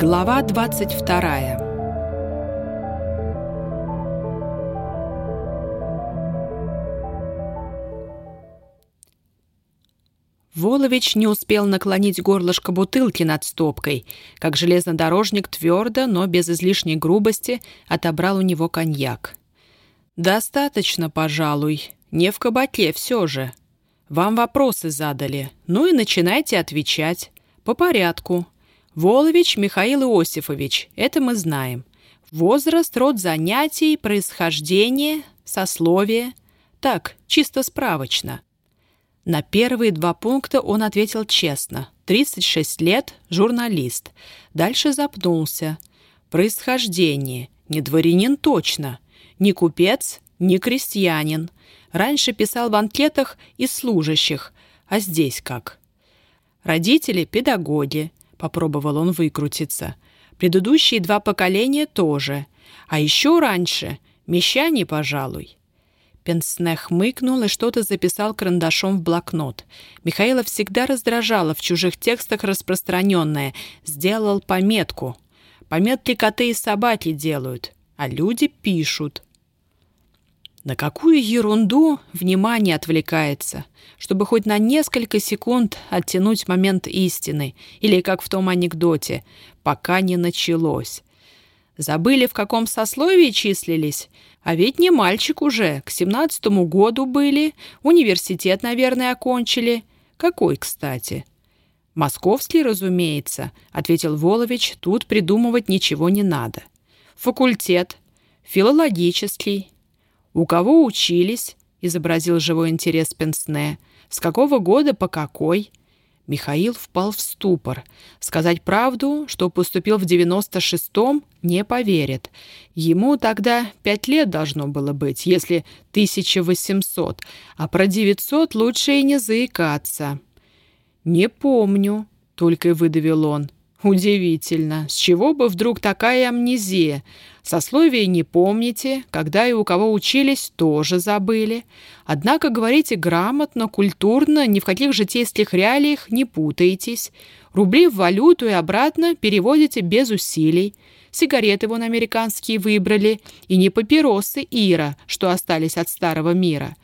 Глава 22 Волович не успел наклонить горлышко бутылки над стопкой, как железнодорожник твердо, но без излишней грубости отобрал у него коньяк. «Достаточно, пожалуй. Не в кабаке все же. Вам вопросы задали. Ну и начинайте отвечать. По порядку. Волович Михаил Иосифович, это мы знаем. Возраст, род занятий, происхождение, сословие. Так, чисто справочно». На первые два пункта он ответил честно. 36 лет, журналист. Дальше запнулся. Происхождение. Не дворянин точно. Не купец, не крестьянин. Раньше писал в анкетах из служащих. А здесь как? Родители – педагоги. Попробовал он выкрутиться. Предыдущие два поколения тоже. А еще раньше – мещане, пожалуй. Пенсне хмыкнул и что-то записал карандашом в блокнот. Михаила всегда раздражало в чужих текстах распространенное. Сделал пометку. Пометки коты и собаки делают, а люди пишут. На какую ерунду внимание отвлекается, чтобы хоть на несколько секунд оттянуть момент истины, или, как в том анекдоте, пока не началось. Забыли, в каком сословии числились? А ведь не мальчик уже, к семнадцатому году были, университет, наверное, окончили. Какой, кстати?» «Московский, разумеется», — ответил Волович, «тут придумывать ничего не надо». «Факультет. Филологический. У кого учились?» — изобразил живой интерес Пенсне. «С какого года по какой?» Михаил впал в ступор. Сказать правду, что поступил в 96-м, не поверит. Ему тогда пять лет должно было быть, если 1800, а про 900 лучше и не заикаться. «Не помню», — только и выдавил он. «Удивительно. С чего бы вдруг такая амнезия? Сословие не помните, когда и у кого учились, тоже забыли. Однако говорите грамотно, культурно, ни в каких житейских реалиях не путаетесь. Рубли в валюту и обратно переводите без усилий. Сигареты вон американские выбрали, и не папиросы Ира, что остались от старого мира.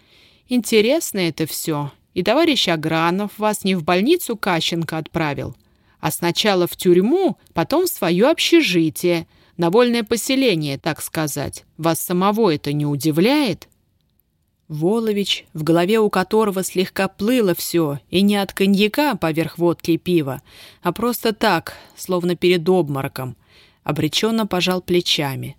Интересно это все. И товарищ Агранов вас не в больницу Кащенко отправил, а сначала в тюрьму, потом в свое общежитие, на вольное поселение, так сказать. Вас самого это не удивляет?» Волович, в голове у которого слегка плыло все, и не от коньяка поверх водки пива, а просто так, словно перед обмороком, обреченно пожал плечами.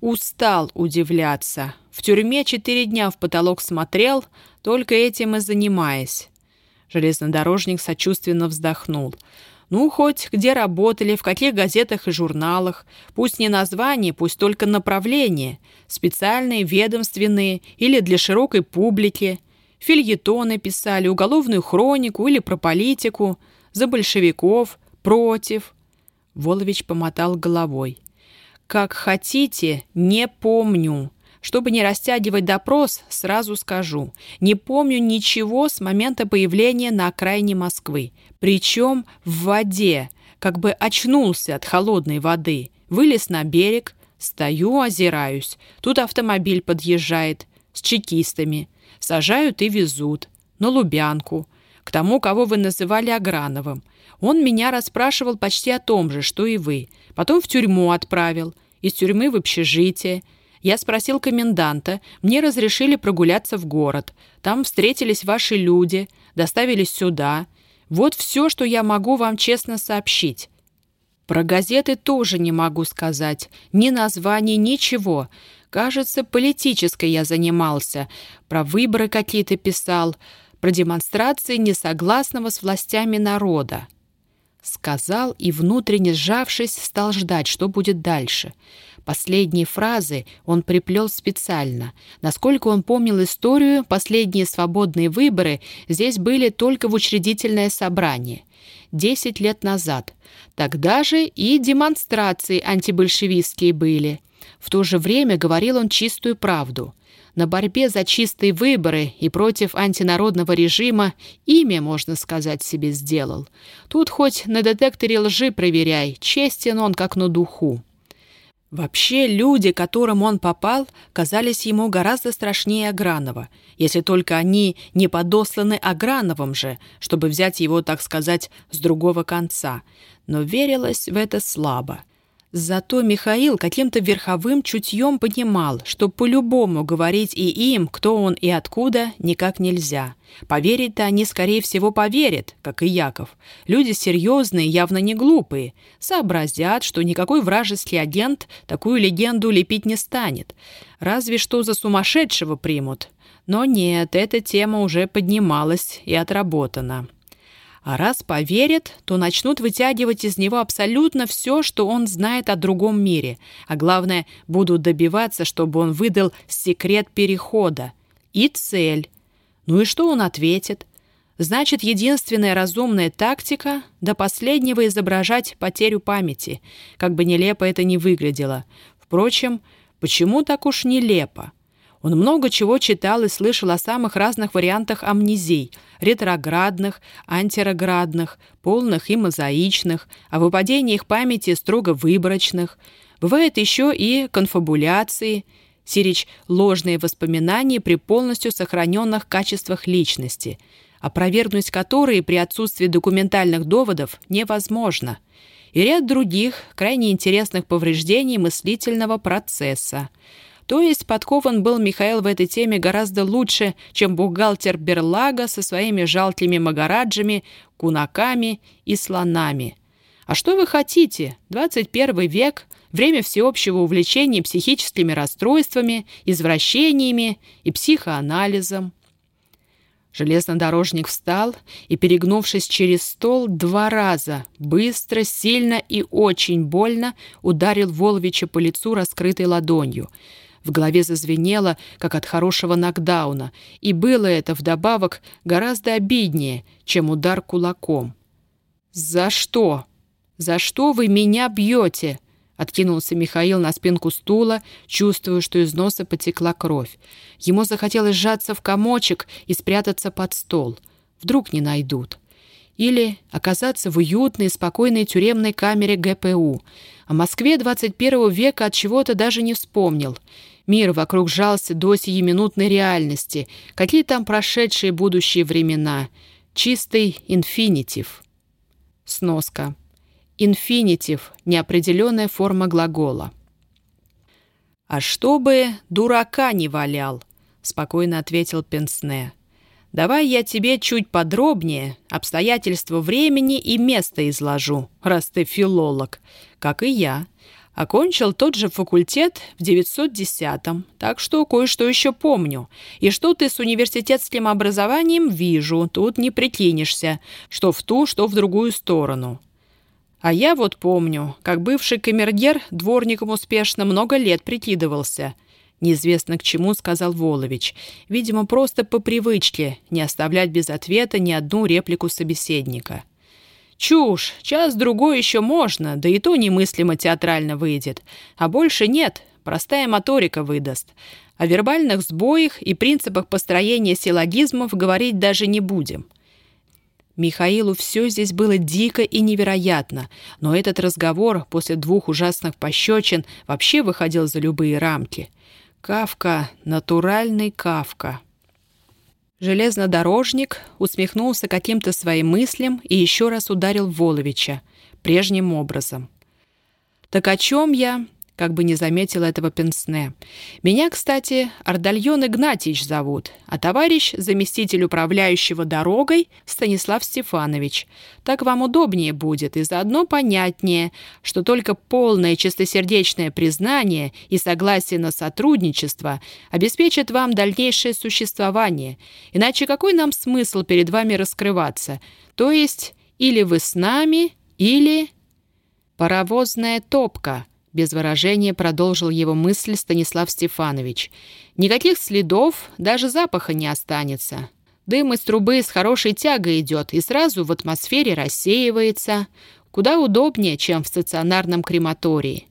Устал удивляться. В тюрьме четыре дня в потолок смотрел, только этим и занимаясь. Железнодорожник сочувственно вздохнул. Ну, хоть где работали, в каких газетах и журналах. Пусть не название, пусть только направление. Специальные, ведомственные или для широкой публики. Фильетоны писали, уголовную хронику или про политику. За большевиков, против. Волович помотал головой. «Как хотите, не помню. Чтобы не растягивать допрос, сразу скажу. Не помню ничего с момента появления на окраине Москвы. Причем в воде. Как бы очнулся от холодной воды. Вылез на берег. Стою, озираюсь. Тут автомобиль подъезжает. С чекистами. Сажают и везут. На Лубянку. К тому, кого вы называли Аграновым. Он меня расспрашивал почти о том же, что и вы. Потом в тюрьму отправил. Из тюрьмы в общежитие. Я спросил коменданта, мне разрешили прогуляться в город. Там встретились ваши люди, доставились сюда. Вот все, что я могу вам честно сообщить. Про газеты тоже не могу сказать. Ни названий, ничего. Кажется, политической я занимался. Про выборы какие-то писал. Про демонстрации несогласного с властями народа. Сказал и, внутренне сжавшись, стал ждать, что будет дальше. Последние фразы он приплел специально. Насколько он помнил историю, последние свободные выборы здесь были только в учредительное собрание. Десять лет назад. Тогда же и демонстрации антибольшевистские были. В то же время говорил он чистую правду. На борьбе за чистые выборы и против антинародного режима имя, можно сказать, себе сделал. Тут хоть на детекторе лжи проверяй, честен он как на духу. Вообще, люди, которым он попал, казались ему гораздо страшнее Агранова, если только они не подосланы Аграновым же, чтобы взять его, так сказать, с другого конца. Но верилось в это слабо. Зато Михаил каким-то верховым чутьем понимал, что по-любому говорить и им, кто он и откуда, никак нельзя. Поверить-то они, скорее всего, поверят, как и Яков. Люди серьезные, явно не глупые. Сообразят, что никакой вражеский агент такую легенду лепить не станет. Разве что за сумасшедшего примут. Но нет, эта тема уже поднималась и отработана. А раз поверят, то начнут вытягивать из него абсолютно все, что он знает о другом мире. А главное, будут добиваться, чтобы он выдал секрет перехода. И цель. Ну и что он ответит? Значит, единственная разумная тактика — до последнего изображать потерю памяти, как бы нелепо это ни выглядело. Впрочем, почему так уж нелепо? Он много чего читал и слышал о самых разных вариантах амнезий – ретроградных, антироградных, полных и мозаичных, о выпадениях памяти строго выборочных. Бывает еще и конфабуляции, сирич ложные воспоминания при полностью сохраненных качествах личности, опровергнуть которые при отсутствии документальных доводов невозможно – и ряд других крайне интересных повреждений мыслительного процесса – то есть подкован был Михаил в этой теме гораздо лучше, чем бухгалтер Берлага со своими жалкими магараджами, кунаками и слонами. А что вы хотите? 21 век, время всеобщего увлечения психическими расстройствами, извращениями и психоанализом. Железнодорожник встал и, перегнувшись через стол, два раза, быстро, сильно и очень больно ударил Воловича по лицу раскрытой ладонью — в голове зазвенело, как от хорошего нокдауна, и было это вдобавок гораздо обиднее, чем удар кулаком. «За что? За что вы меня бьете?» Откинулся Михаил на спинку стула, чувствуя, что из носа потекла кровь. Ему захотелось сжаться в комочек и спрятаться под стол. Вдруг не найдут. Или оказаться в уютной, спокойной тюремной камере ГПУ. О Москве 21 века от чего-то даже не вспомнил. Мир вокруг сжался до сиюминутной реальности. Какие там прошедшие будущие времена? Чистый инфинитив. Сноска. Инфинитив — неопределенная форма глагола. «А чтобы дурака не валял», — спокойно ответил Пенсне. «Давай я тебе чуть подробнее обстоятельства времени и места изложу, раз ты филолог, как и я. Окончил тот же факультет в 910-м, так что кое-что еще помню. И что ты с университетским образованием вижу, тут не прикинешься, что в ту, что в другую сторону. А я вот помню, как бывший камергер дворником успешно много лет прикидывался. Неизвестно к чему, сказал Волович. Видимо, просто по привычке не оставлять без ответа ни одну реплику собеседника. Чушь, час-другой еще можно, да и то немыслимо театрально выйдет. А больше нет, простая моторика выдаст. О вербальных сбоях и принципах построения силлогизмов говорить даже не будем. Михаилу все здесь было дико и невероятно, но этот разговор после двух ужасных пощечин вообще выходил за любые рамки. Кавка, натуральный Кавка. Железнодорожник усмехнулся каким-то своим мыслям и еще раз ударил Воловича прежним образом. «Так о чем я?» Как бы не заметил этого Пенсне. «Меня, кстати, Ардальон Игнатьич зовут, а товарищ, заместитель управляющего дорогой, Станислав Стефанович. Так вам удобнее будет и заодно понятнее, что только полное чистосердечное признание и согласие на сотрудничество обеспечит вам дальнейшее существование. Иначе какой нам смысл перед вами раскрываться? То есть или вы с нами, или... Паровозная топка — без выражения продолжил его мысль Станислав Стефанович. «Никаких следов, даже запаха не останется. Дым из трубы с хорошей тягой идет и сразу в атмосфере рассеивается. Куда удобнее, чем в стационарном крематории».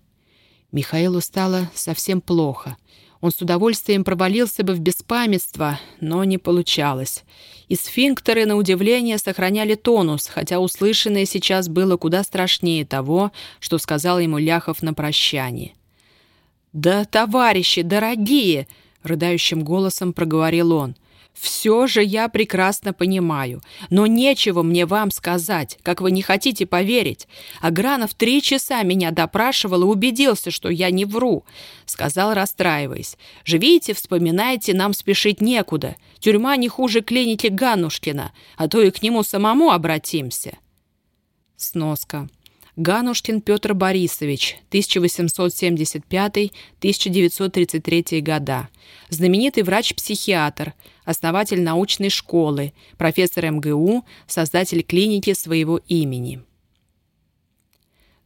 Михаилу стало совсем плохо. Он с удовольствием провалился бы в беспамятство, но не получалось. И сфинктеры, на удивление, сохраняли тонус, хотя услышанное сейчас было куда страшнее того, что сказал ему Ляхов на прощании. «Да, товарищи, дорогие!» — рыдающим голосом проговорил он — все же я прекрасно понимаю, но нечего мне вам сказать, как вы не хотите поверить. Агранов три часа меня допрашивал и убедился, что я не вру. Сказал, расстраиваясь. Живите, вспоминайте, нам спешить некуда. Тюрьма не хуже клиники Ганушкина, а то и к нему самому обратимся. Сноска. Ганушкин Петр Борисович, 1875-1933 года. Знаменитый врач-психиатр, основатель научной школы, профессор МГУ, создатель клиники своего имени.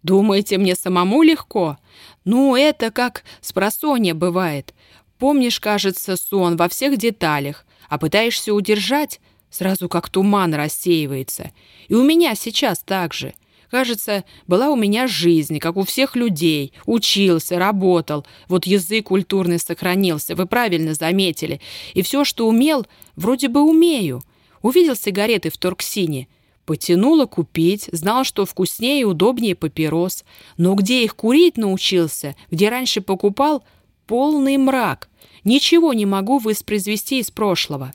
«Думаете, мне самому легко? Ну, это как с просонья бывает. Помнишь, кажется, сон во всех деталях, а пытаешься удержать, сразу как туман рассеивается. И у меня сейчас так же. Кажется, была у меня жизнь, как у всех людей. Учился, работал. Вот язык культурный сохранился, вы правильно заметили. И все, что умел, вроде бы умею. Увидел сигареты в Торксине. Потянуло купить, знал, что вкуснее и удобнее папирос. Но где их курить научился, где раньше покупал, полный мрак. Ничего не могу воспроизвести из прошлого.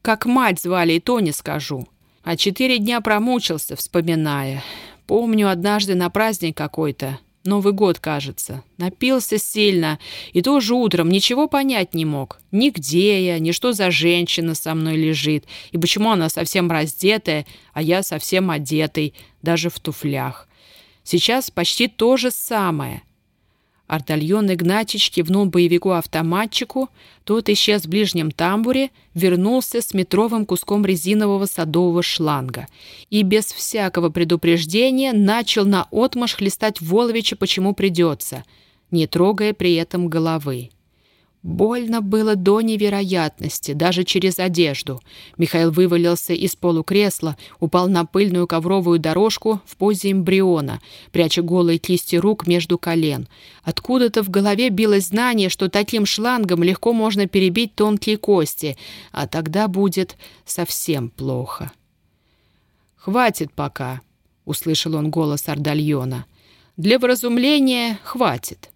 Как мать звали, и то не скажу. А четыре дня промучился, вспоминая. Помню, однажды на праздник какой-то, Новый год, кажется, напился сильно, и тоже утром ничего понять не мог. Ни где я, ни что за женщина со мной лежит, и почему она совсем раздетая, а я совсем одетый, даже в туфлях. Сейчас почти то же самое. Артальон Игнатьич кивнул боевику-автоматчику, тот исчез в ближнем тамбуре, вернулся с метровым куском резинового садового шланга и без всякого предупреждения начал на отмаш хлестать Воловича почему придется, не трогая при этом головы. Больно было до невероятности, даже через одежду. Михаил вывалился из полукресла, упал на пыльную ковровую дорожку в позе эмбриона, пряча голые кисти рук между колен. Откуда-то в голове билось знание, что таким шлангом легко можно перебить тонкие кости, а тогда будет совсем плохо. «Хватит пока», — услышал он голос Ардальона. «Для вразумления хватит».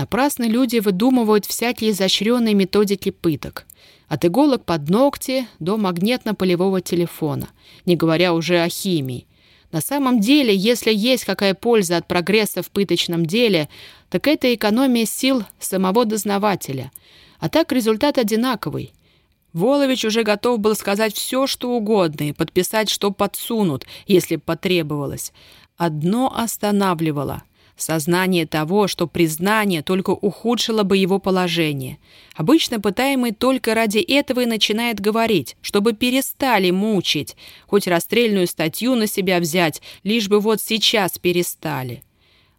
Напрасно люди выдумывают всякие изощренные методики пыток. От иголок под ногти до магнитно-полевого телефона, не говоря уже о химии. На самом деле, если есть какая польза от прогресса в пыточном деле, так это экономия сил самого дознавателя. А так результат одинаковый. Волович уже готов был сказать все, что угодно, и подписать, что подсунут, если потребовалось. Одно останавливало — Сознание того, что признание только ухудшило бы его положение. Обычно пытаемый только ради этого и начинает говорить, чтобы перестали мучить, хоть расстрельную статью на себя взять, лишь бы вот сейчас перестали.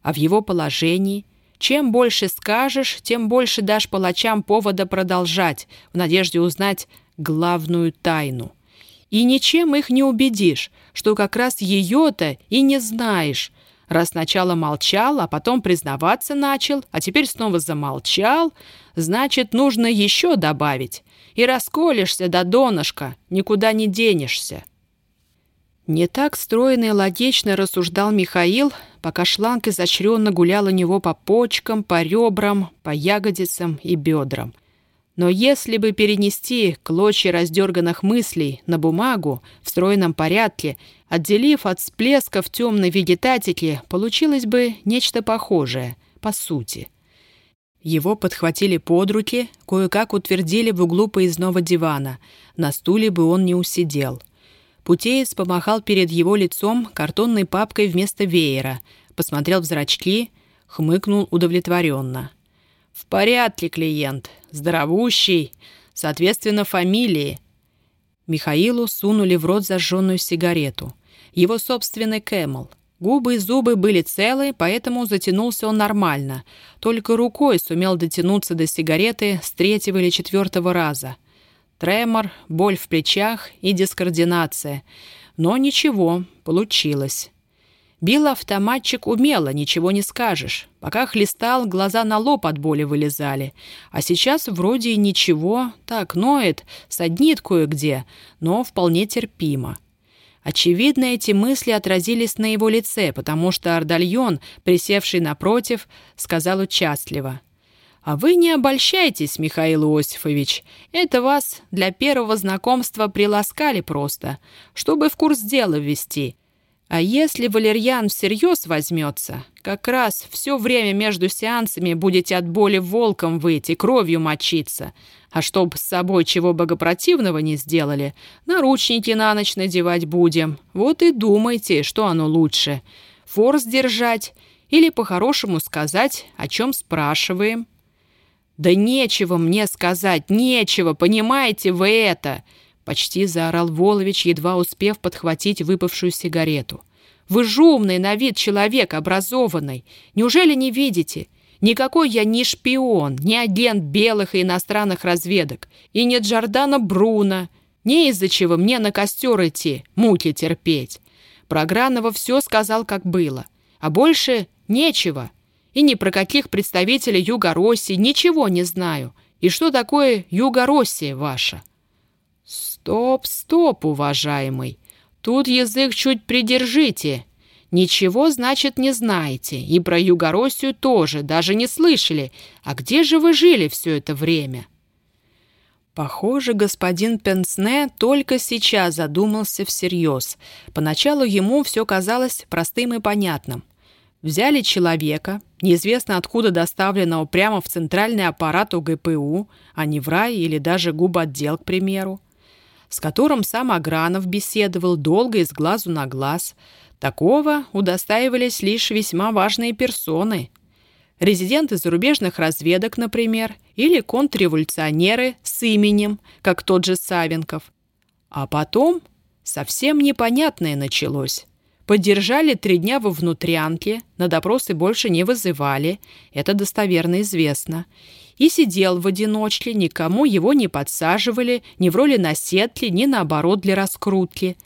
А в его положении чем больше скажешь, тем больше дашь палачам повода продолжать, в надежде узнать главную тайну. И ничем их не убедишь, что как раз ее-то и не знаешь, Раз сначала молчал, а потом признаваться начал, а теперь снова замолчал, значит, нужно еще добавить. И расколешься до донышка, никуда не денешься. Не так стройно и логично рассуждал Михаил, пока шланг изощренно гулял у него по почкам, по ребрам, по ягодицам и бедрам. Но если бы перенести клочья раздерганных мыслей на бумагу в стройном порядке, отделив от всплесков темной вегетатики, получилось бы нечто похожее, по сути. Его подхватили под руки, кое-как утвердили в углу поездного дивана. На стуле бы он не усидел. Путеец помахал перед его лицом картонной папкой вместо веера, посмотрел в зрачки, хмыкнул удовлетворенно. «В порядке, клиент. Здоровущий. Соответственно, фамилии». Михаилу сунули в рот зажженную сигарету. Его собственный Кэмл. Губы и зубы были целы, поэтому затянулся он нормально. Только рукой сумел дотянуться до сигареты с третьего или четвертого раза. Тремор, боль в плечах и дискоординация. Но ничего, получилось. Бил автоматчик умело, ничего не скажешь. Пока хлестал, глаза на лоб от боли вылезали. А сейчас вроде и ничего, так ноет, саднит кое-где, но вполне терпимо. Очевидно, эти мысли отразились на его лице, потому что Ардальон, присевший напротив, сказал участливо. «А вы не обольщайтесь, Михаил Иосифович. Это вас для первого знакомства приласкали просто, чтобы в курс дела ввести. А если валерьян всерьез возьмется, как раз все время между сеансами будете от боли волком выйти, кровью мочиться. А чтоб с собой чего богопротивного не сделали, наручники на ночь надевать будем. Вот и думайте, что оно лучше. Форс держать или по-хорошему сказать, о чем спрашиваем. «Да нечего мне сказать, нечего, понимаете вы это!» Почти заорал Волович, едва успев подхватить выпавшую сигарету. «Вы же умный на вид человек, образованный. Неужели не видите? Никакой я не шпион, не агент белых и иностранных разведок. И не Джордана Бруно. Не из-за чего мне на костер идти, муки терпеть. Про Гранова все сказал, как было. А больше нечего. И ни про каких представителей Юго-России ничего не знаю. И что такое Юго-Россия ваша?» «Стоп, стоп, уважаемый! Тут язык чуть придержите. Ничего, значит, не знаете. И про Югороссию тоже, даже не слышали. А где же вы жили все это время?» Похоже, господин Пенсне только сейчас задумался всерьез. Поначалу ему все казалось простым и понятным. Взяли человека, неизвестно откуда доставленного прямо в центральный аппарат УГПУ, а не в рай или даже губотдел, к примеру с которым сам Агранов беседовал долго и с глазу на глаз. Такого удостаивались лишь весьма важные персоны. Резиденты зарубежных разведок, например, или контрреволюционеры с именем, как тот же Савенков. А потом совсем непонятное началось. Поддержали три дня во внутрянке, на допросы больше не вызывали, это достоверно известно и сидел в одиночке, никому его не подсаживали, ни в роли наседки, ни наоборот для раскрутки.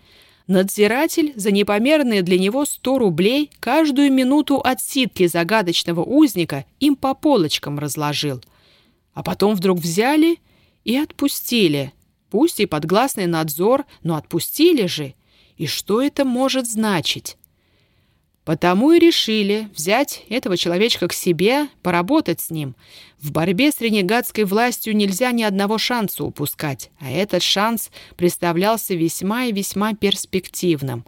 Надзиратель за непомерные для него сто рублей каждую минуту отсидки загадочного узника им по полочкам разложил. А потом вдруг взяли и отпустили. Пусть и под гласный надзор, но отпустили же. И что это может значить? Потому и решили взять этого человечка к себе, поработать с ним. В борьбе с ренегатской властью нельзя ни одного шанса упускать, а этот шанс представлялся весьма и весьма перспективным.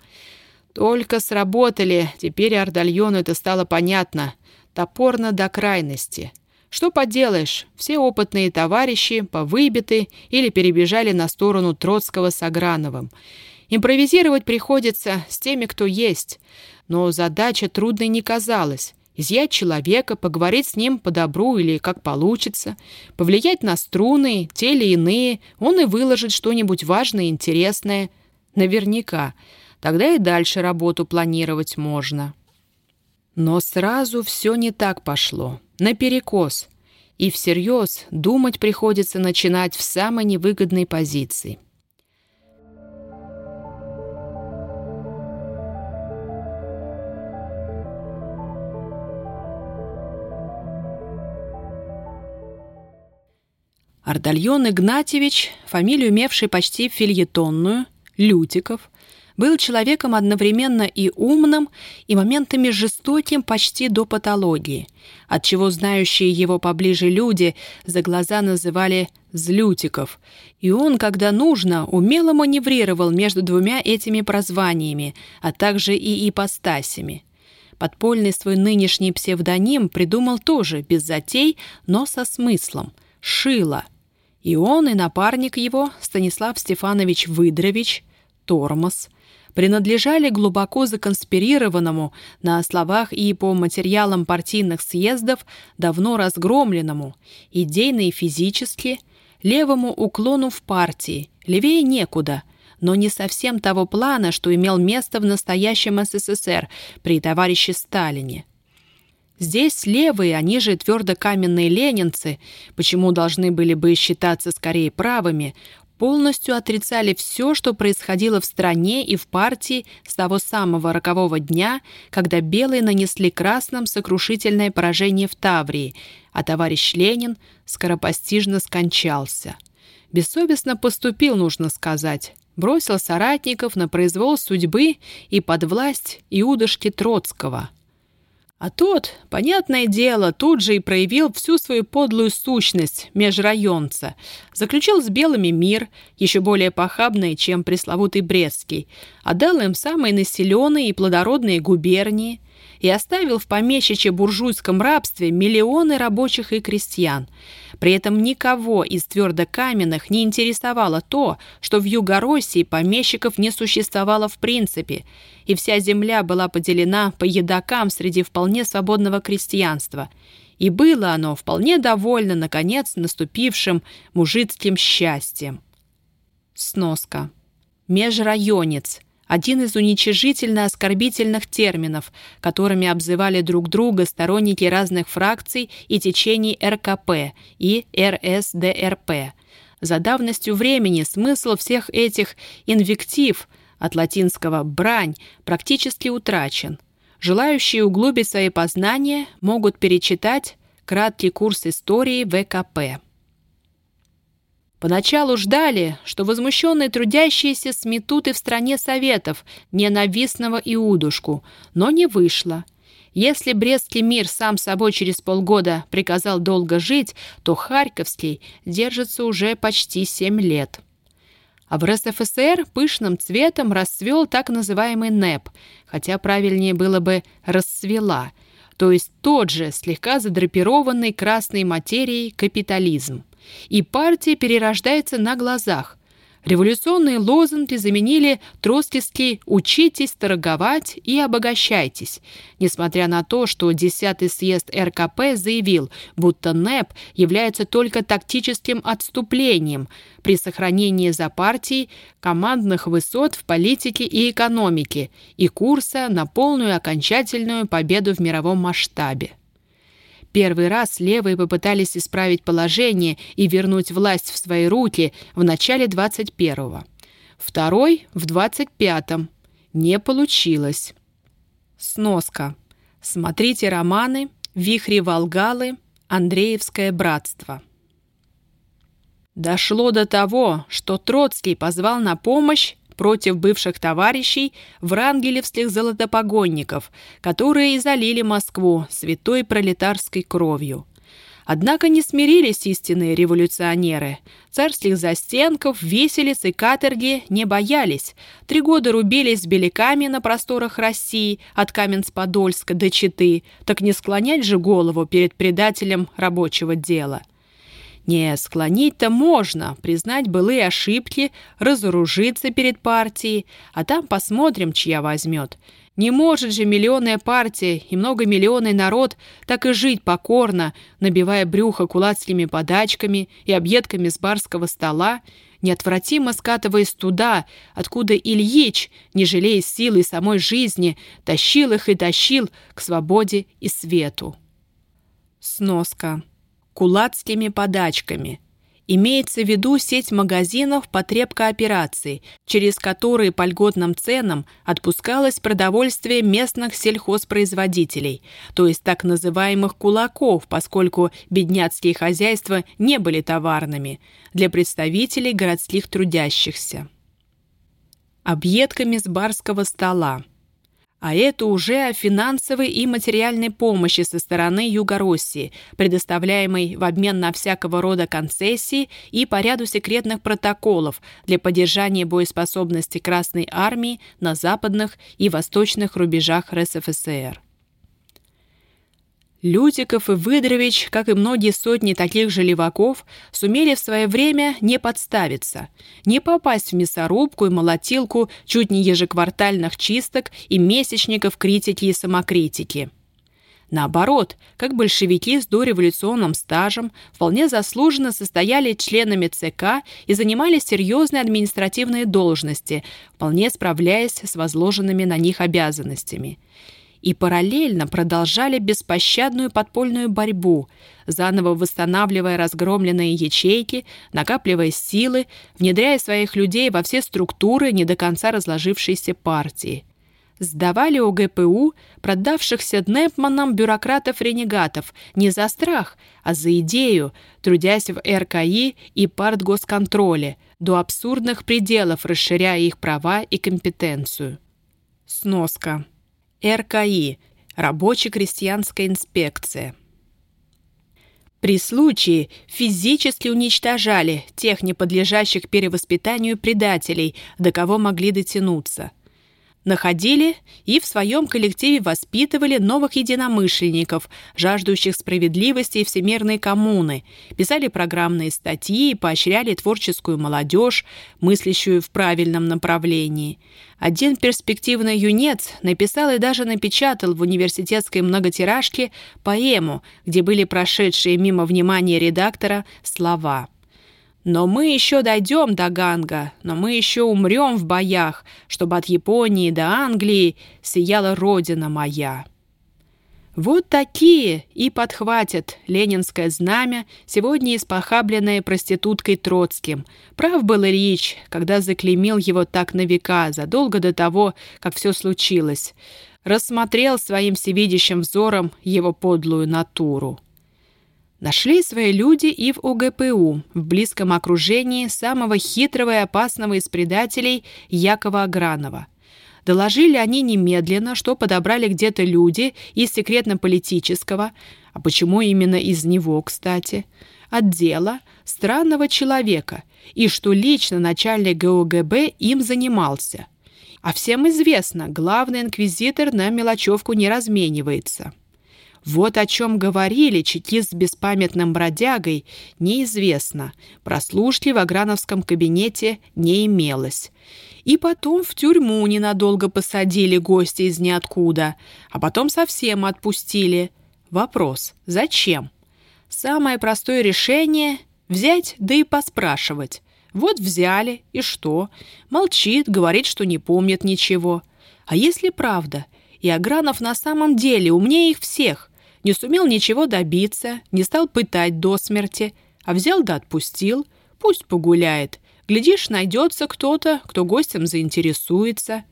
Только сработали, теперь Ардальону это стало понятно, топорно до крайности. Что поделаешь, все опытные товарищи повыбиты или перебежали на сторону Троцкого с Аграновым. Импровизировать приходится с теми, кто есть — но задача трудной не казалась. Изъять человека, поговорить с ним по добру или как получится, повлиять на струны, те или иные, он и выложит что-нибудь важное и интересное. Наверняка. Тогда и дальше работу планировать можно. Но сразу все не так пошло. Наперекос. И всерьез думать приходится начинать в самой невыгодной позиции. Ардальон Игнатьевич, фамилию имевший почти фильетонную, Лютиков, был человеком одновременно и умным, и моментами жестоким почти до патологии, отчего знающие его поближе люди за глаза называли «злютиков», и он, когда нужно, умело маневрировал между двумя этими прозваниями, а также и ипостасями. Подпольный свой нынешний псевдоним придумал тоже без затей, но со смыслом — «Шила», и он, и напарник его, Станислав Стефанович Выдрович, Тормоз, принадлежали глубоко законспирированному на словах и по материалам партийных съездов давно разгромленному, идейно и физически, левому уклону в партии, левее некуда, но не совсем того плана, что имел место в настоящем СССР при товарище Сталине. Здесь левые, они же твердокаменные ленинцы, почему должны были бы считаться скорее правыми, полностью отрицали все, что происходило в стране и в партии с того самого рокового дня, когда белые нанесли красным сокрушительное поражение в Таврии, а товарищ Ленин скоропостижно скончался. Бессовестно поступил, нужно сказать. Бросил соратников на произвол судьбы и под власть Иудышки Троцкого – а тот, понятное дело, тут же и проявил всю свою подлую сущность межрайонца. Заключил с белыми мир, еще более похабный, чем пресловутый Брестский, отдал им самые населенные и плодородные губернии и оставил в помещичье-буржуйском рабстве миллионы рабочих и крестьян – при этом никого из твердокаменных не интересовало то, что в Юго-России помещиков не существовало в принципе, и вся земля была поделена по едокам среди вполне свободного крестьянства. И было оно вполне довольно, наконец, наступившим мужицким счастьем. Сноска. Межрайонец – один из уничижительно-оскорбительных терминов, которыми обзывали друг друга сторонники разных фракций и течений РКП и РСДРП. За давностью времени смысл всех этих инвектив от латинского «брань» практически утрачен. Желающие углубить свои познания могут перечитать краткий курс истории ВКП. Поначалу ждали, что возмущенные трудящиеся сметут и в стране советов ненавистного Иудушку, но не вышло. Если Брестский мир сам собой через полгода приказал долго жить, то Харьковский держится уже почти семь лет. А в РСФСР пышным цветом расцвел так называемый НЭП, хотя правильнее было бы «расцвела», то есть тот же слегка задрапированный красной материей капитализм и партия перерождается на глазах. Революционные лозунги заменили троцкистский «учитесь торговать и обогащайтесь», несмотря на то, что 10-й съезд РКП заявил, будто НЭП является только тактическим отступлением при сохранении за партией командных высот в политике и экономике и курса на полную окончательную победу в мировом масштабе. Первый раз левые попытались исправить положение и вернуть власть в свои руки в начале 21-го. Второй — в 25-м. Не получилось. Сноска. Смотрите романы «Вихри Волгалы», «Андреевское братство». Дошло до того, что Троцкий позвал на помощь против бывших товарищей врангелевских золотопогонников, которые и залили Москву святой пролетарской кровью. Однако не смирились истинные революционеры. Царских застенков, веселиц и каторги не боялись. Три года рубились с беляками на просторах России, от Каменск-Подольска до Читы, так не склонять же голову перед предателем рабочего дела. Не, склонить-то можно, признать былые ошибки, разоружиться перед партией, а там посмотрим, чья возьмет. Не может же миллионная партия и многомиллионный народ так и жить покорно, набивая брюхо кулацкими подачками и объедками с барского стола, неотвратимо скатываясь туда, откуда Ильич, не жалея силы самой жизни, тащил их и тащил к свободе и свету. Сноска кулацкими подачками. Имеется в виду сеть магазинов потребкоопераций, через которые по льготным ценам отпускалось продовольствие местных сельхозпроизводителей, то есть так называемых кулаков, поскольку бедняцкие хозяйства не были товарными, для представителей городских трудящихся. Объедками с барского стола. А это уже о финансовой и материальной помощи со стороны Юго-России, предоставляемой в обмен на всякого рода концессии и по ряду секретных протоколов для поддержания боеспособности Красной Армии на западных и восточных рубежах РСФСР. Лютиков и Выдрович, как и многие сотни таких же леваков, сумели в свое время не подставиться, не попасть в мясорубку и молотилку чуть не ежеквартальных чисток и месячников критики и самокритики. Наоборот, как большевики с дореволюционным стажем вполне заслуженно состояли членами ЦК и занимали серьезные административные должности, вполне справляясь с возложенными на них обязанностями – и параллельно продолжали беспощадную подпольную борьбу, заново восстанавливая разгромленные ячейки, накапливая силы, внедряя своих людей во все структуры не до конца разложившейся партии. Сдавали у ГПУ продавшихся Непманам бюрократов-ренегатов не за страх, а за идею, трудясь в РКИ и партгосконтроле, до абсурдных пределов расширяя их права и компетенцию. Сноска. РКИ – Рабоче-крестьянская инспекция. При случае физически уничтожали тех неподлежащих перевоспитанию предателей, до кого могли дотянуться – находили и в своем коллективе воспитывали новых единомышленников, жаждущих справедливости и всемирной коммуны, писали программные статьи и поощряли творческую молодежь, мыслящую в правильном направлении. Один перспективный юнец написал и даже напечатал в университетской многотиражке поэму, где были прошедшие мимо внимания редактора слова – но мы еще дойдем до Ганга, но мы еще умрем в боях, чтобы от Японии до Англии сияла родина моя. Вот такие и подхватят ленинское знамя, сегодня испохабленное проституткой Троцким. Прав был Ильич, когда заклеймил его так на века, задолго до того, как все случилось. Рассмотрел своим всевидящим взором его подлую натуру. Нашли свои люди и в УГПУ, в близком окружении самого хитрого и опасного из предателей Якова Агранова. Доложили они немедленно, что подобрали где-то люди из секретно-политического, а почему именно из него, кстати, отдела странного человека, и что лично начальник ГУГБ им занимался. А всем известно, главный инквизитор на мелочевку не разменивается. Вот о чем говорили чекист с беспамятным бродягой, неизвестно. Прослушки в Аграновском кабинете не имелось. И потом в тюрьму ненадолго посадили гостя из ниоткуда, а потом совсем отпустили. Вопрос – зачем? Самое простое решение – взять, да и поспрашивать. Вот взяли, и что? Молчит, говорит, что не помнит ничего. А если правда? И Агранов на самом деле умнее их всех не сумел ничего добиться, не стал пытать до смерти, а взял да отпустил, пусть погуляет. Глядишь, найдется кто-то, кто гостем заинтересуется.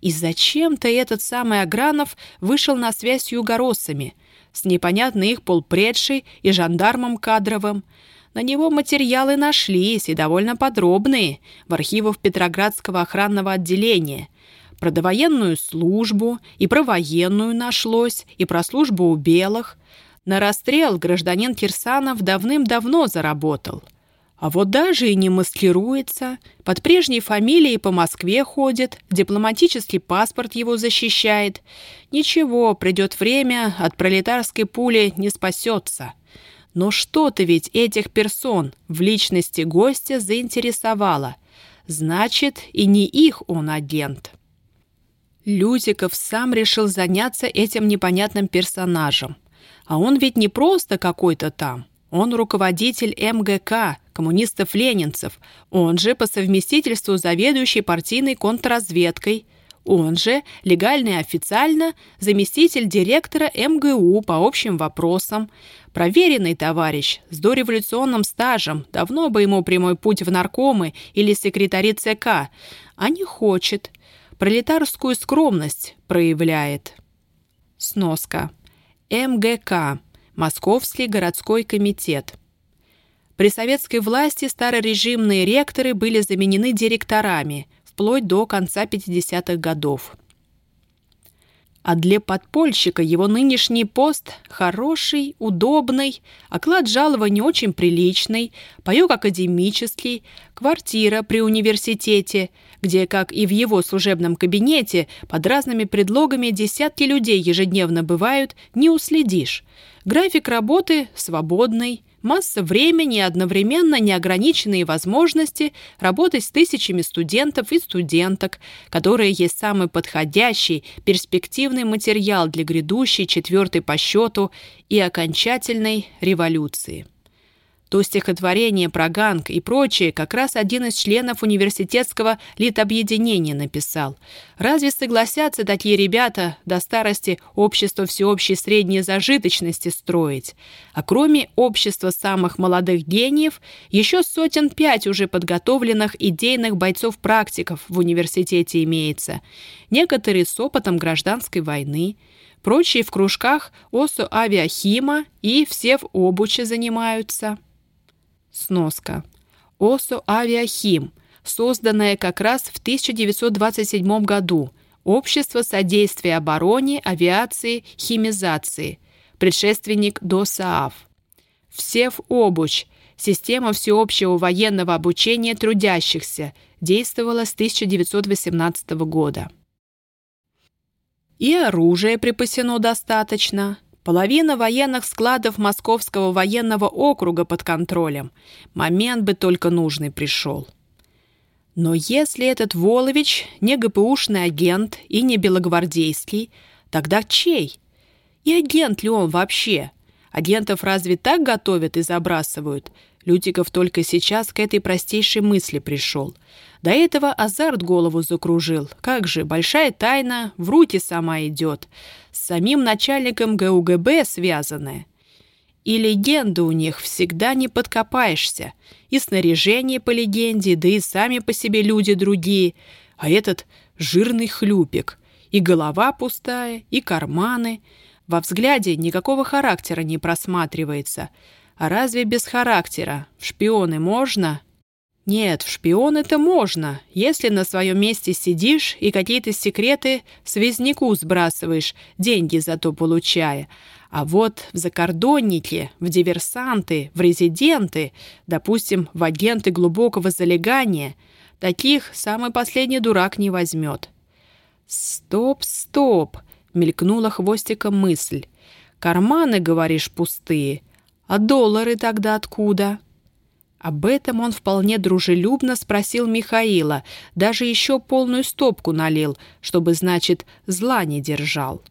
И зачем-то этот самый Агранов вышел на связь с югороссами, с непонятной их полпредшей и жандармом кадровым. На него материалы нашлись, и довольно подробные, в архивах Петроградского охранного отделения – про довоенную службу, и про военную нашлось, и про службу у белых. На расстрел гражданин Кирсанов давным-давно заработал. А вот даже и не маскируется, под прежней фамилией по Москве ходит, дипломатический паспорт его защищает. Ничего, придет время, от пролетарской пули не спасется. Но что-то ведь этих персон в личности гостя заинтересовало. Значит, и не их он агент. Лютиков сам решил заняться этим непонятным персонажем. А он ведь не просто какой-то там. Он руководитель МГК, коммунистов-ленинцев. Он же по совместительству заведующий партийной контрразведкой. Он же, легально и официально, заместитель директора МГУ по общим вопросам. Проверенный товарищ, с дореволюционным стажем, давно бы ему прямой путь в наркомы или секретари ЦК, а не хочет – пролетарскую скромность проявляет. Сноска. МГК. Московский городской комитет. При советской власти старорежимные ректоры были заменены директорами вплоть до конца 50-х годов. А для подпольщика его нынешний пост хороший, удобный, оклад жалования очень приличный, паёк академический, квартира при университете, где, как и в его служебном кабинете, под разными предлогами десятки людей ежедневно бывают, не уследишь. График работы свободный, масса времени и одновременно неограниченные возможности работать с тысячами студентов и студенток, которые есть самый подходящий, перспективный материал для грядущей четвертой по счету и окончательной революции. То стихотворение про Ганг и прочее как раз один из членов университетского литобъединения написал. Разве согласятся такие ребята до старости общество всеобщей средней зажиточности строить? А кроме общества самых молодых гениев, еще сотен пять уже подготовленных идейных бойцов-практиков в университете имеется. Некоторые с опытом гражданской войны, прочие в кружках ОСУ авиахима и все в обуче занимаются. Сноска. ОСО «Авиахим», созданное как раз в 1927 году, Общество содействия обороне, авиации, химизации, предшественник ДОСААФ. ВСЕВ «Обуч», система всеобщего военного обучения трудящихся, действовала с 1918 года. И оружия припасено достаточно – Половина военных складов Московского военного округа под контролем. Момент бы только нужный пришел. Но если этот Волович не ГПУшный агент и не белогвардейский, тогда чей? И агент ли он вообще? Агентов разве так готовят и забрасывают? Лютиков только сейчас к этой простейшей мысли пришел – до этого азарт голову закружил. Как же, большая тайна в руки сама идет. С самим начальником ГУГБ связанная. И легенда у них всегда не подкопаешься. И снаряжение по легенде, да и сами по себе люди другие. А этот жирный хлюпик. И голова пустая, и карманы. Во взгляде никакого характера не просматривается. А разве без характера? В шпионы можно? Нет, в шпион это можно, если на своем месте сидишь и какие-то секреты связнику сбрасываешь, деньги зато получая. А вот в закордонники, в диверсанты, в резиденты, допустим, в агенты глубокого залегания, таких самый последний дурак не возьмет. «Стоп, стоп!» — мелькнула хвостиком мысль. «Карманы, говоришь, пустые. А доллары тогда откуда?» Об этом он вполне дружелюбно спросил Михаила, даже еще полную стопку налил, чтобы, значит, зла не держал.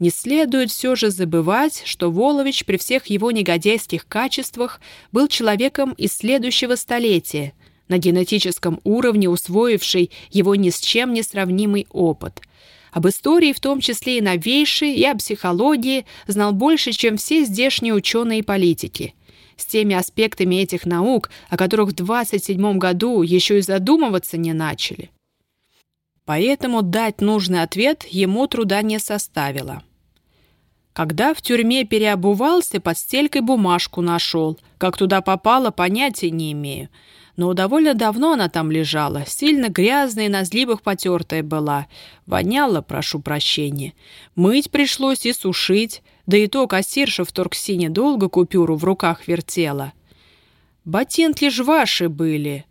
Не следует все же забывать, что Волович при всех его негодяйских качествах был человеком из следующего столетия, на генетическом уровне усвоивший его ни с чем не сравнимый опыт. Об истории, в том числе и новейшей, и о психологии, знал больше, чем все здешние ученые и политики – с теми аспектами этих наук, о которых в 27 году еще и задумываться не начали. Поэтому дать нужный ответ ему труда не составило. Когда в тюрьме переобувался, под стелькой бумажку нашел. Как туда попало, понятия не имею. Но довольно давно она там лежала, сильно грязная и на злибах потертая была. Воняла, прошу прощения. Мыть пришлось и сушить. Да и то кассирша в Торксине долго купюру в руках вертела. Ботинки ж ваши были.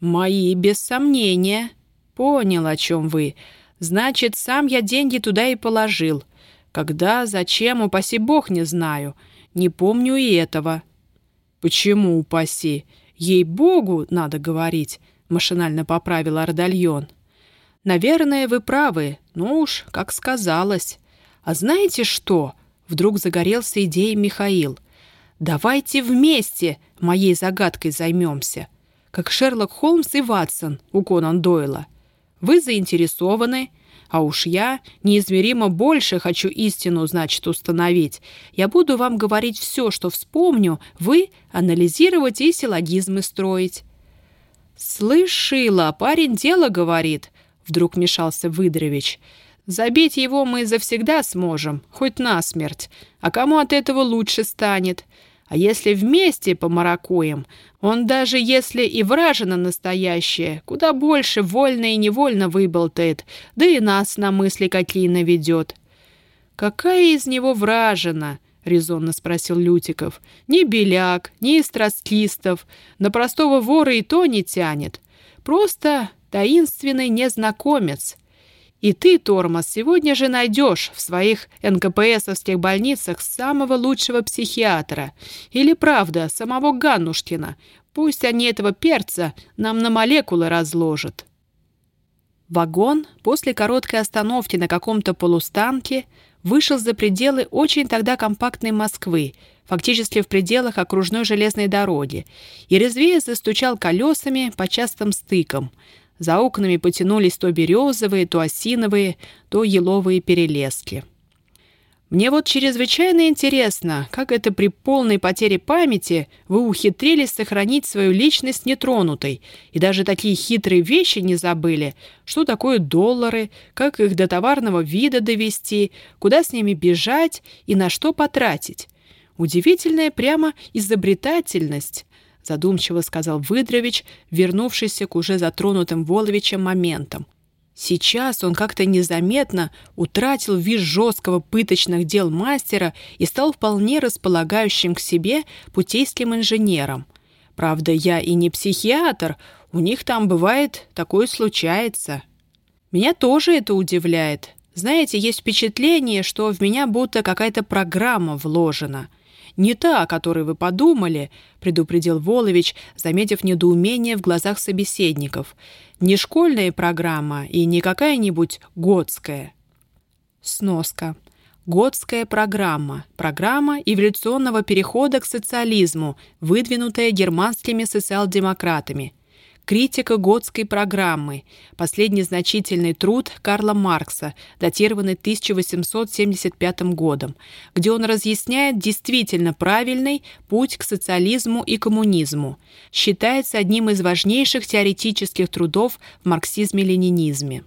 Мои, без сомнения. Понял, о чем вы. Значит, сам я деньги туда и положил. Когда, зачем, упаси бог, не знаю. Не помню и этого. Почему упаси? Ей-богу, надо говорить, машинально поправил Ардальон. Наверное, вы правы, ну уж, как сказалось. А знаете что? Вдруг загорелся идеей Михаил. «Давайте вместе моей загадкой займемся, как Шерлок Холмс и Ватсон у Конан Дойла. Вы заинтересованы, а уж я неизмеримо больше хочу истину, значит, установить. Я буду вам говорить все, что вспомню, вы анализировать и силлогизмы строить». «Слышала, парень дело говорит», — вдруг мешался Выдрович. Забить его мы завсегда сможем, хоть насмерть. А кому от этого лучше станет? А если вместе помаракуем, он даже если и вражина настоящая, куда больше вольно и невольно выболтает, да и нас на мысли какие наведет. «Какая из него вражина?» — резонно спросил Лютиков. «Ни беляк, ни из троцкистов. На простого вора и то не тянет. Просто таинственный незнакомец». И ты, Тормоз, сегодня же найдешь в своих НКПСовских больницах самого лучшего психиатра. Или, правда, самого Ганнушкина. Пусть они этого перца нам на молекулы разложат. Вагон после короткой остановки на каком-то полустанке вышел за пределы очень тогда компактной Москвы, фактически в пределах окружной железной дороги, и резвее застучал колесами по частым стыкам. За окнами потянулись то березовые, то осиновые, то еловые перелески. Мне вот чрезвычайно интересно, как это при полной потере памяти вы ухитрились сохранить свою личность нетронутой и даже такие хитрые вещи не забыли, что такое доллары, как их до товарного вида довести, куда с ними бежать и на что потратить. Удивительная прямо изобретательность, задумчиво сказал Выдрович, вернувшийся к уже затронутым Воловичем моментам. Сейчас он как-то незаметно утратил вид жесткого пыточных дел мастера и стал вполне располагающим к себе путейским инженером. Правда, я и не психиатр, у них там бывает, такое случается. Меня тоже это удивляет. Знаете, есть впечатление, что в меня будто какая-то программа вложена. «Не та, о которой вы подумали», — предупредил Волович, заметив недоумение в глазах собеседников. «Не школьная программа и не какая-нибудь годская». Сноска. Годская программа. Программа эволюционного перехода к социализму, выдвинутая германскими социал-демократами. Критика Готской программы. Последний значительный труд Карла Маркса, датированный 1875 годом, где он разъясняет действительно правильный путь к социализму и коммунизму. Считается одним из важнейших теоретических трудов в марксизме-ленинизме.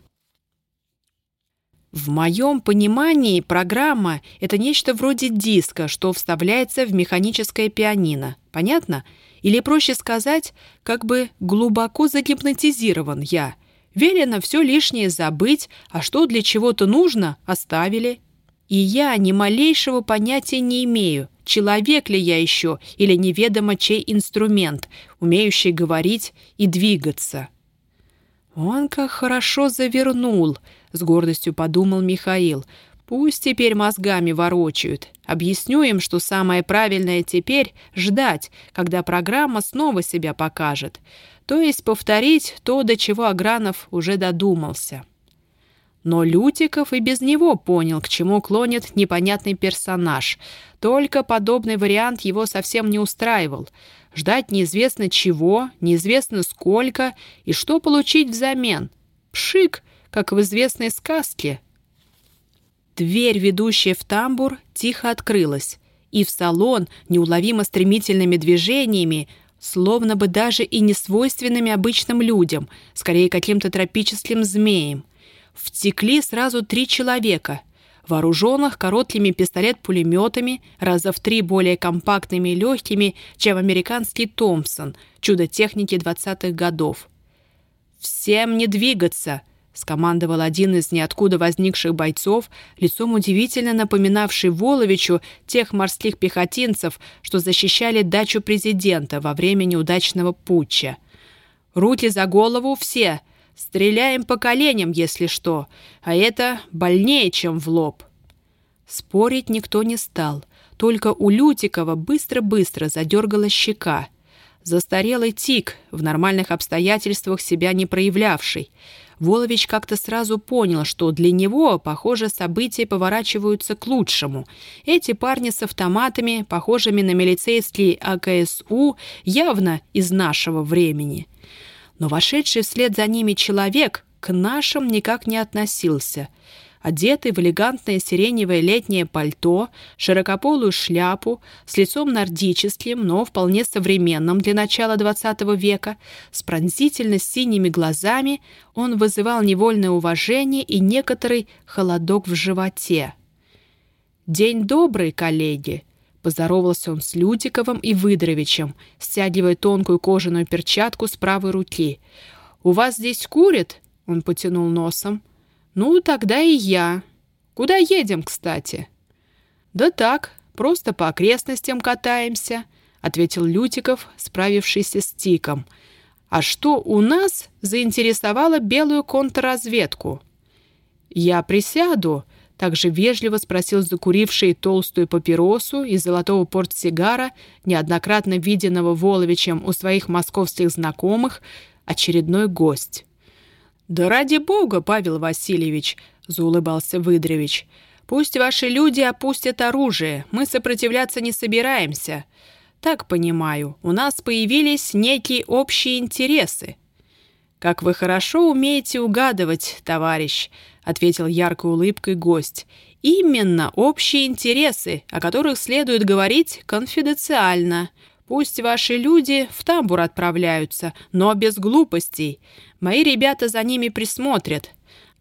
В моем понимании программа – это нечто вроде диска, что вставляется в механическое пианино. Понятно? Или, проще сказать, как бы глубоко загипнотизирован я. Велено все лишнее забыть, а что для чего-то нужно, оставили. И я ни малейшего понятия не имею, человек ли я еще или неведомо чей инструмент, умеющий говорить и двигаться. Он как хорошо завернул, с гордостью подумал Михаил. Пусть теперь мозгами ворочают. Объясню им, что самое правильное теперь — ждать, когда программа снова себя покажет. То есть повторить то, до чего Агранов уже додумался. Но Лютиков и без него понял, к чему клонит непонятный персонаж. Только подобный вариант его совсем не устраивал. Ждать неизвестно чего, неизвестно сколько и что получить взамен. Пшик, как в известной сказке — Дверь, ведущая в тамбур, тихо открылась, и в салон неуловимо стремительными движениями, словно бы даже и не свойственными обычным людям, скорее каким-то тропическим змеем, втекли сразу три человека, вооруженных короткими пистолет-пулеметами, раза в три более компактными и легкими, чем американский «Томпсон», чудо техники 20-х годов. «Всем не двигаться!» Скомандовал один из ниоткуда возникших бойцов, лицом удивительно напоминавший Воловичу тех морских пехотинцев, что защищали дачу президента во время неудачного путча. «Руки за голову все! Стреляем по коленям, если что, а это больнее, чем в лоб!» Спорить никто не стал, только у Лютикова быстро-быстро задергала щека. Застарелый тик, в нормальных обстоятельствах себя не проявлявший — Волович как-то сразу понял, что для него, похоже, события поворачиваются к лучшему. Эти парни с автоматами, похожими на милицейские АКСУ, явно из нашего времени. Но вошедший вслед за ними человек к нашим никак не относился — одетый в элегантное сиреневое летнее пальто, широкополую шляпу, с лицом нордическим, но вполне современным для начала XX века, с пронзительно синими глазами, он вызывал невольное уважение и некоторый холодок в животе. «День добрый, коллеги!» Поздоровался он с Лютиковым и Выдровичем, стягивая тонкую кожаную перчатку с правой руки. «У вас здесь курят?» — он потянул носом. «Ну, тогда и я. Куда едем, кстати?» «Да так, просто по окрестностям катаемся», — ответил Лютиков, справившийся с тиком. «А что у нас заинтересовало белую контрразведку?» «Я присяду», — также вежливо спросил закуривший толстую папиросу из золотого портсигара, неоднократно виденного Воловичем у своих московских знакомых, очередной гость. «Да ради бога, Павел Васильевич!» — заулыбался Выдрович. Пусть ваши люди опустят оружие, мы сопротивляться не собираемся. Так понимаю, у нас появились некие общие интересы». «Как вы хорошо умеете угадывать, товарищ», — ответил яркой улыбкой гость. «Именно общие интересы, о которых следует говорить конфиденциально. Пусть ваши люди в тамбур отправляются, но без глупостей. Мои ребята за ними присмотрят.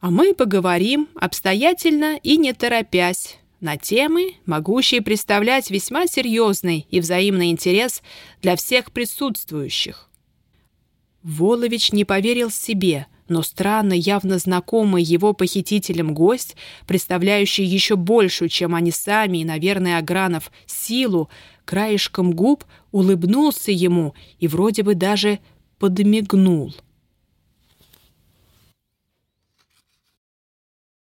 А мы поговорим обстоятельно и не торопясь» на темы, могущие представлять весьма серьезный и взаимный интерес для всех присутствующих. Волович не поверил себе, но странно явно знакомый его похитителем гость, представляющий еще большую, чем они сами и, наверное, Агранов, силу, краешком губ улыбнулся ему и вроде бы даже подмигнул —